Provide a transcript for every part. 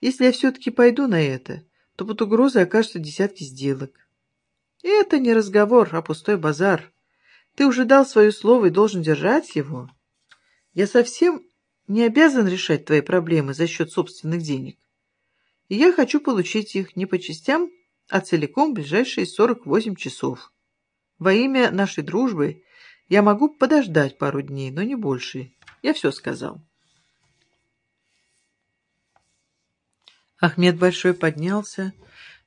Если я все-таки пойду на это, то под угрозой окажутся десятки сделок. Это не разговор, а пустой базар. Ты уже дал свое слово и должен держать его. Я совсем не обязан решать твои проблемы за счет собственных денег. И я хочу получить их не по частям, а целиком в ближайшие 48 часов. Во имя нашей дружбы я могу подождать пару дней, но не больше. Я все сказал. Ахмед Большой поднялся,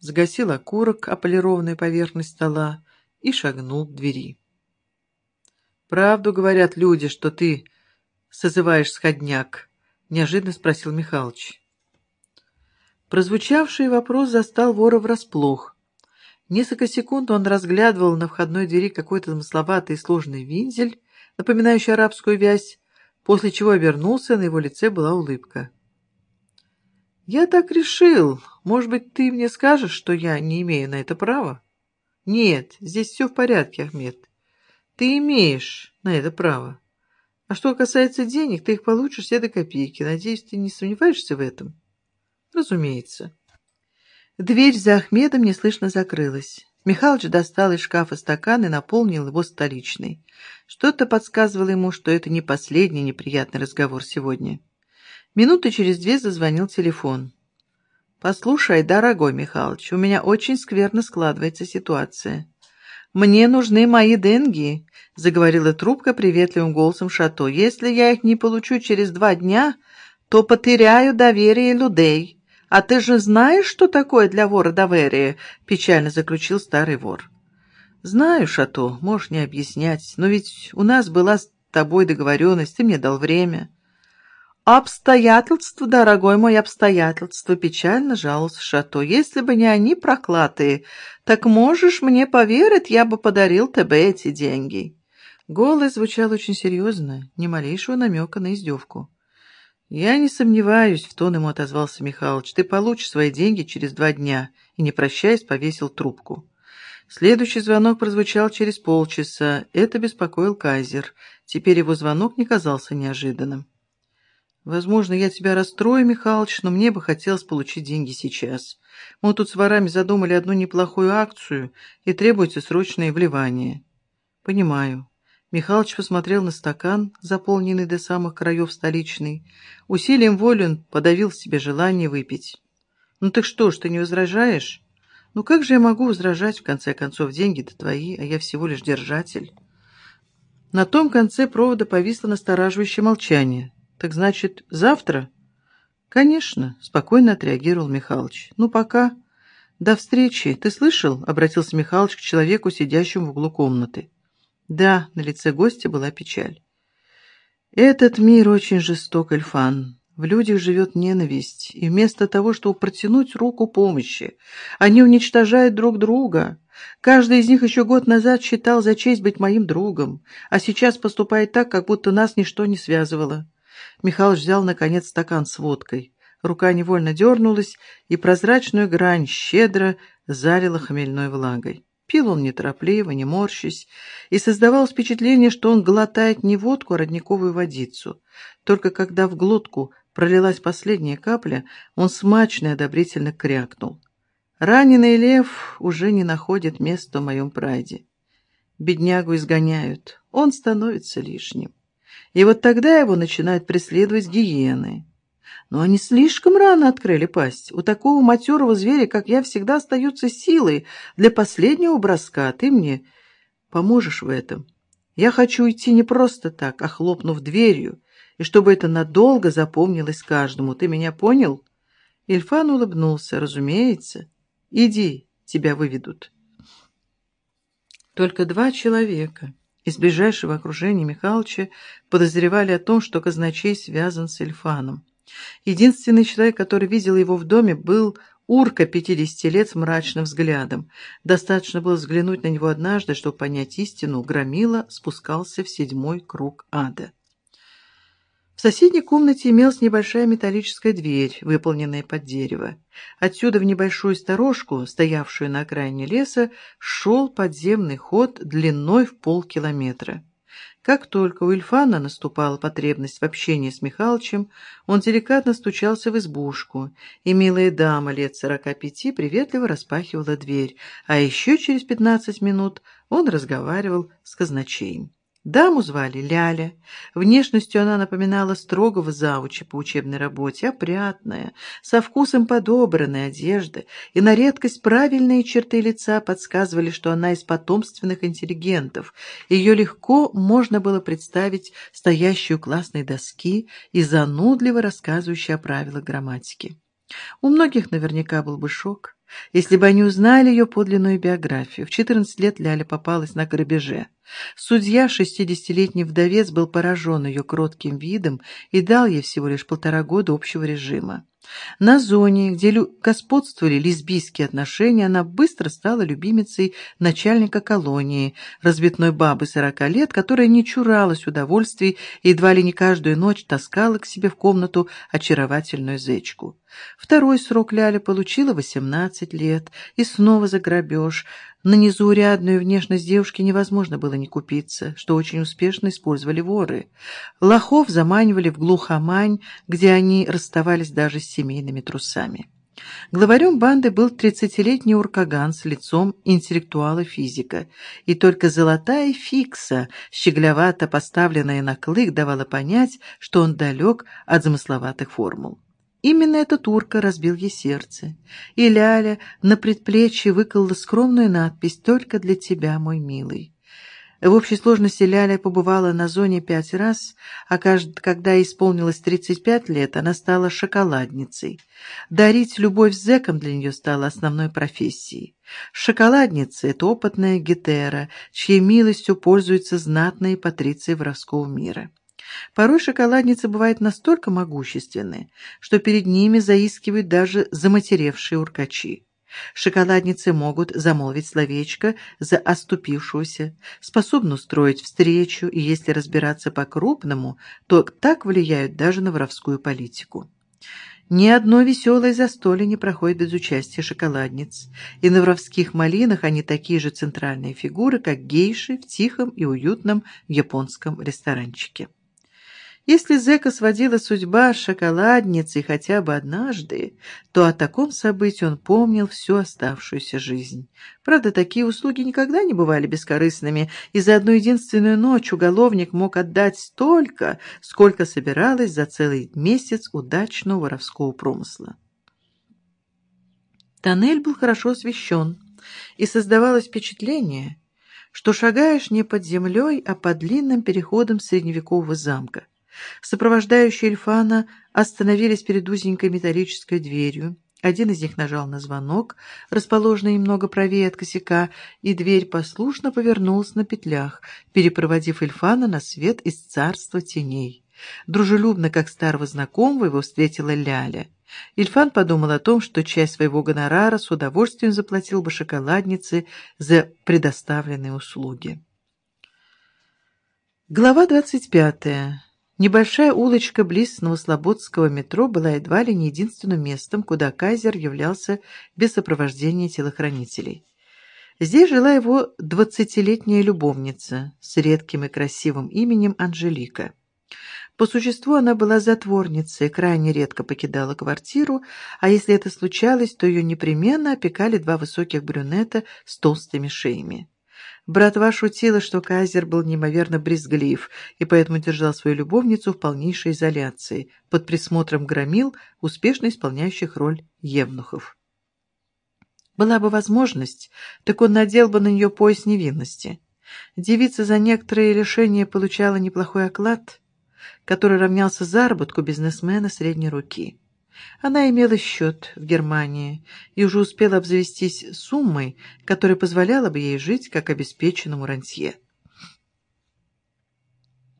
загасил окурок о полированную поверхность стола и шагнул к двери. «Правду говорят люди, что ты созываешь сходняк?» — неожиданно спросил Михалыч. Прозвучавший вопрос застал вора врасплох. Несколько секунд он разглядывал на входной двери какой-то замысловатый сложный винзель, напоминающий арабскую вязь, после чего обернулся, на его лице была улыбка. «Я так решил. Может быть, ты мне скажешь, что я не имею на это права?» «Нет, здесь все в порядке, Ахмед. Ты имеешь на это право. А что касается денег, ты их получишь все до копейки. Надеюсь, ты не сомневаешься в этом?» «Разумеется». Дверь за Ахмедом неслышно закрылась. Михалыч достал из шкафа стакан и наполнил его столичной. Что-то подсказывало ему, что это не последний неприятный разговор сегодня. Минуты через две зазвонил телефон. «Послушай, дорогой Михалыч, у меня очень скверно складывается ситуация. Мне нужны мои деньги», — заговорила трубка приветливым голосом Шато. «Если я их не получу через два дня, то потеряю доверие людей. А ты же знаешь, что такое для вора доверие?» — печально заключил старый вор. «Знаю, Шато, можешь не объяснять, но ведь у нас была с тобой договоренность, ты мне дал время». «Обстоятельства, дорогой мой, обстоятельства!» — печально жаловался Шато. «Если бы не они проклятые, так можешь мне поверить, я бы подарил тебе эти деньги». Голос звучал очень серьезно, ни малейшего намека на издевку. «Я не сомневаюсь», — в тон ему отозвался Михалыч. «Ты получишь свои деньги через два дня», и, не прощаясь, повесил трубку. Следующий звонок прозвучал через полчаса. Это беспокоил Кайзер. Теперь его звонок не казался неожиданным. Возможно, я тебя расстрою, Михалыч, но мне бы хотелось получить деньги сейчас. Мы тут с ворами задумали одну неплохую акцию, и требуется срочное вливание. Понимаю. Михалыч посмотрел на стакан, заполненный до самых краев столичный. Усилием воли он подавил в себе желание выпить. «Ну так что ж, ты не возражаешь?» «Ну как же я могу возражать, в конце концов, деньги-то твои, а я всего лишь держатель?» На том конце провода повисло настораживающее молчание. «Так значит, завтра?» «Конечно», — спокойно отреагировал Михалыч. «Ну, пока. До встречи. Ты слышал?» — обратился Михалыч к человеку, сидящему в углу комнаты. Да, на лице гостя была печаль. «Этот мир очень жесток, Эльфан. В людях живет ненависть, и вместо того, чтобы протянуть руку помощи, они уничтожают друг друга. Каждый из них еще год назад считал за честь быть моим другом, а сейчас поступает так, как будто нас ничто не связывало. Михалыч взял, наконец, стакан с водкой. Рука невольно дернулась, и прозрачную грань щедро залила хмельной влагой. Пил он неторопливо, не морщись, и создавалось впечатление, что он глотает не водку, а родниковую водицу. Только когда в глотку пролилась последняя капля, он смачно и одобрительно крякнул. Раненый лев уже не находит места в моем прайде. Беднягу изгоняют, он становится лишним. И вот тогда его начинают преследовать гиены. Но они слишком рано открыли пасть. У такого матерого зверя, как я, всегда остается силой для последнего броска. Ты мне поможешь в этом. Я хочу идти не просто так, а хлопнув дверью, и чтобы это надолго запомнилось каждому. Ты меня понял?» Ильфан улыбнулся. «Разумеется. Иди, тебя выведут». Только два человека из ближайшего окружения Михалыча подозревали о том, что казначей связан с Эльфаном. Единственный человек, который видел его в доме, был урка 50 лет с мрачным взглядом. Достаточно было взглянуть на него однажды, чтобы понять истину. Громила спускался в седьмой круг ада. В соседней комнате имелась небольшая металлическая дверь, выполненная под дерево. Отсюда в небольшую сторожку, стоявшую на окраине леса, шел подземный ход длиной в полкилометра. Как только у Ильфана наступала потребность в общении с Михалычем, он деликатно стучался в избушку, и милая дама лет сорока пяти приветливо распахивала дверь, а еще через пятнадцать минут он разговаривал с казначеем. Даму звали Ляля. Внешностью она напоминала строгого завуча по учебной работе, опрятная, со вкусом подобранной одежды, и на редкость правильные черты лица подсказывали, что она из потомственных интеллигентов. Ее легко можно было представить стоящую классной доски и занудливо рассказывающей о правилах грамматики. У многих наверняка был бы шок, если бы они узнали ее подлинную биографию. В 14 лет Ляля попалась на грабеже. Судья, шестидесятилетний вдовец, был поражен ее кротким видом и дал ей всего лишь полтора года общего режима. На зоне, где господствовали лесбийские отношения, она быстро стала любимицей начальника колонии, разбитной бабы сорока лет, которая не чуралась удовольствий и едва ли не каждую ночь таскала к себе в комнату очаровательную зечку. Второй срок Ляля получила восемнадцать лет, и снова за грабеж. На незаурядную внешность девушки невозможно было не купиться, что очень успешно использовали воры. Лохов заманивали в глухомань, где они расставались даже с семейными трусами. Главарем банды был тридцатилетний уркаган с лицом интеллектуала-физика, и только золотая фикса, щеглявато поставленная на клык, давала понять, что он далек от замысловатых формул. Именно эта турка разбил ей сердце, и Ляля на предплечье выколола скромную надпись «Только для тебя, мой милый». В общей сложности Ляля побывала на зоне пять раз, а когда исполнилось 35 лет, она стала шоколадницей. Дарить любовь зэкам для нее стала основной профессией. Шоколадница — это опытная гетера, чьей милостью пользуются знатные патриции воровского мира. Порой шоколадницы бывают настолько могущественны, что перед ними заискивают даже заматеревшие уркачи. Шоколадницы могут замолвить словечко за оступившуюся, способны устроить встречу, и если разбираться по-крупному, то так влияют даже на воровскую политику. Ни одно веселое застолье не проходит без участия шоколадниц, и на воровских малинах они такие же центральные фигуры, как гейши в тихом и уютном японском ресторанчике. Если зэка сводила судьба с шоколадницей хотя бы однажды, то о таком событии он помнил всю оставшуюся жизнь. Правда, такие услуги никогда не бывали бескорыстными, и за одну единственную ночь уголовник мог отдать столько, сколько собиралось за целый месяц удачного воровского промысла. Тоннель был хорошо освещен, и создавалось впечатление, что шагаешь не под землей, а по длинным переходам средневекового замка. Сопровождающие Эльфана остановились перед узенькой металлической дверью. Один из них нажал на звонок, расположенный немного правее от косяка, и дверь послушно повернулась на петлях, перепроводив Эльфана на свет из царства теней. Дружелюбно, как старого знакомого, его встретила Ляля. Ильфан подумал о том, что часть своего гонорара с удовольствием заплатил бы шоколаднице за предоставленные услуги. Глава двадцать пятая. Небольшая улочка близ Новослободского метро была едва ли не единственным местом, куда Кайзер являлся без сопровождения телохранителей. Здесь жила его двадцатилетняя любовница с редким и красивым именем Анжелика. По существу она была затворницей, крайне редко покидала квартиру, а если это случалось, то ее непременно опекали два высоких брюнета с толстыми шеями. Братва шутила, что Казер был неимоверно брезглив и поэтому держал свою любовницу в полнейшей изоляции, под присмотром громил, успешно исполняющих роль евнухов. Была бы возможность, так он надел бы на нее пояс невинности. Девица за некоторые решения получала неплохой оклад, который равнялся заработку бизнесмена средней руки. Она имела счет в Германии и уже успела обзавестись суммой, которая позволяла бы ей жить как обеспеченному рантье.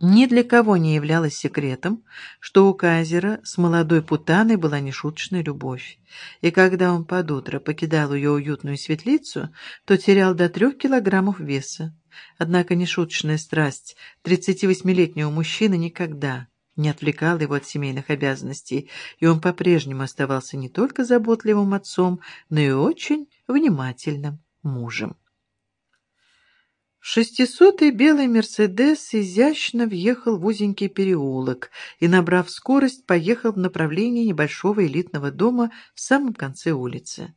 Ни для кого не являлось секретом, что у Казера с молодой путаной была нешуточная любовь, и когда он под утро покидал ее уютную светлицу, то терял до трех килограммов веса. Однако нешуточная страсть 38-летнего мужчины никогда не отвлекал его от семейных обязанностей, и он по-прежнему оставался не только заботливым отцом, но и очень внимательным мужем. Шестисотый белый «Мерседес» изящно въехал в узенький переулок и, набрав скорость, поехал в направлении небольшого элитного дома в самом конце улицы.